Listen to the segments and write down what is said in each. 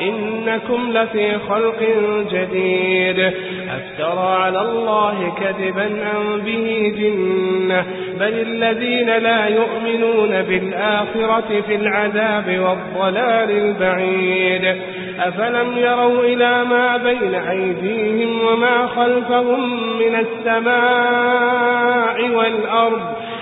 إنكم لفي خلق جديد. أفترى على الله كذبا أم به جنة؟ بل الذين لا يؤمنون بالآخرة في العذاب والضلال البعيد. أفلم يروا إلى ما بين أيديهم وما خلفهم من السماء والأرض؟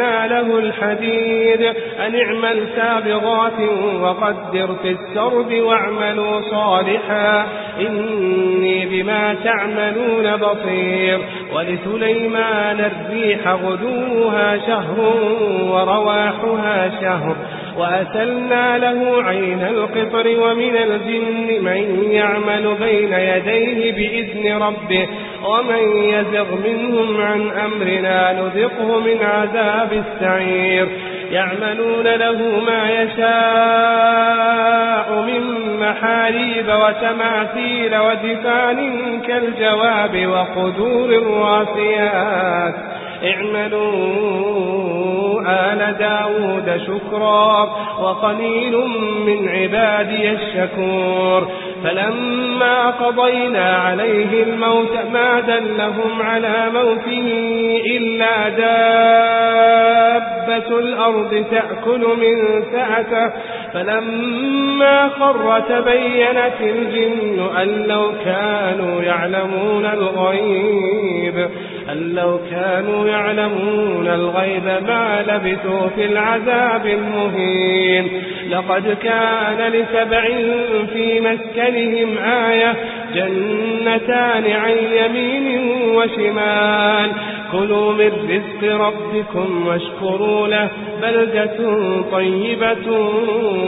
له الحديد. أن اعمل سابغات وقدر في السرب واعملوا صالحا. إني بما تعملون بصير. ولسليمان الريح غدوها شهر ورواحها شهر. وأسلنا له عين القطر ومن الجن من يعمل بين يديه بإذن ربه. ومن يزغ منهم عن أمرنا نذقه من عذاب السعير. يعملون له ما يشاء من محاريب وتماثيل ودفان كالجواب وقدور الراسيات. اعملوا آل داود شكرا وقليل من عبادي الشكور. فلما قضينا عليه الموت ما دلهم على موته إلا دابة الأرض تأكل من سعته فلما خر تبينت الجن أن لو كانوا يعلمون الغيب. أن لو كانوا يعلمون الغيب ما لبثوا في العذاب المهين. لقد كان لسبع في مسكنهم آية جنتان عن يمين وشمال. كلوا من رزق ربكم واشكروا له بلدة طيبة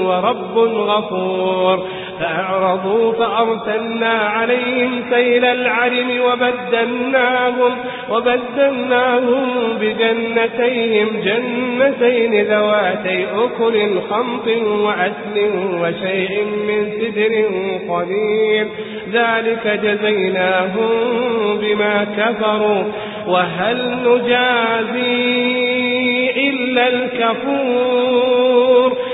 ورب غفور. فأعرضوا فأرسلنا عليهم سيل العرم وبدلناهم, وبدلناهم بجنتيهم جنتين ذواتي أكل خمط وأسل وشيء من سدر قليل ذلك جزيناهم بما كفروا. وهل نجازي إلا الكفور؟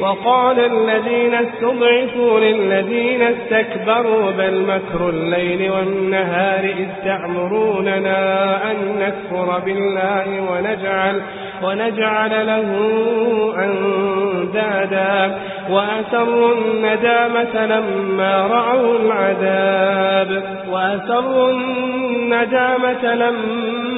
وقال الذين استضعفوا للذين استكبروا بل مكر الليل والنهار إذ تعمروننا أن نكفر بالله ونجعل, ونجعل له أندادا وأسروا الندامة لما رأوا العذاب وأسروا الندامة لما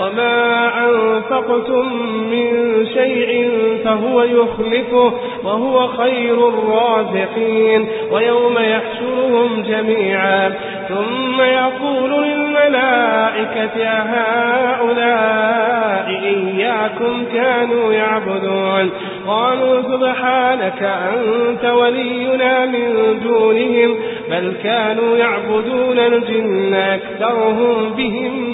وما أنفقتم من شيء فهو يخلفه وهو خير الرازقين ويوم يحشرهم جميعا ثم يقول للملائكة هؤلاء إياكم كانوا يعبدون قالوا سبحانك أنت ولينا من دونهم بل كانوا يعبدون الجن أكثرهم بهم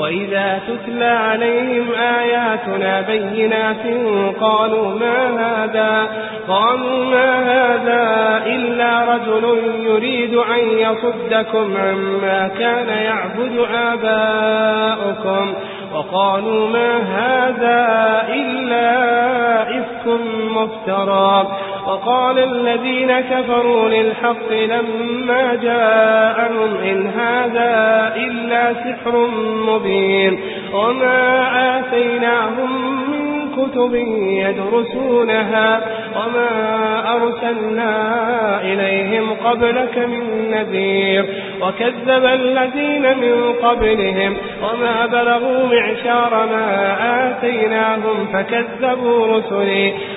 وإذا تتلى عليهم آياتنا بينات قالوا ما هذا؟ قالوا ما هذا إلا رجل يريد أن يصدكم عما كان يعبد آباؤكم. وقالوا ما هذا إلا إفك مفترى. وقال الذين كفروا للحق لما جاءهم إن هذا إلا سحر مبين وما آتيناهم من كتب يدرسونها وما أرسلنا إليهم قبلك من نذير وكذب الذين من قبلهم وما بلغوا معشار ما آتيناهم فكذبوا رسلي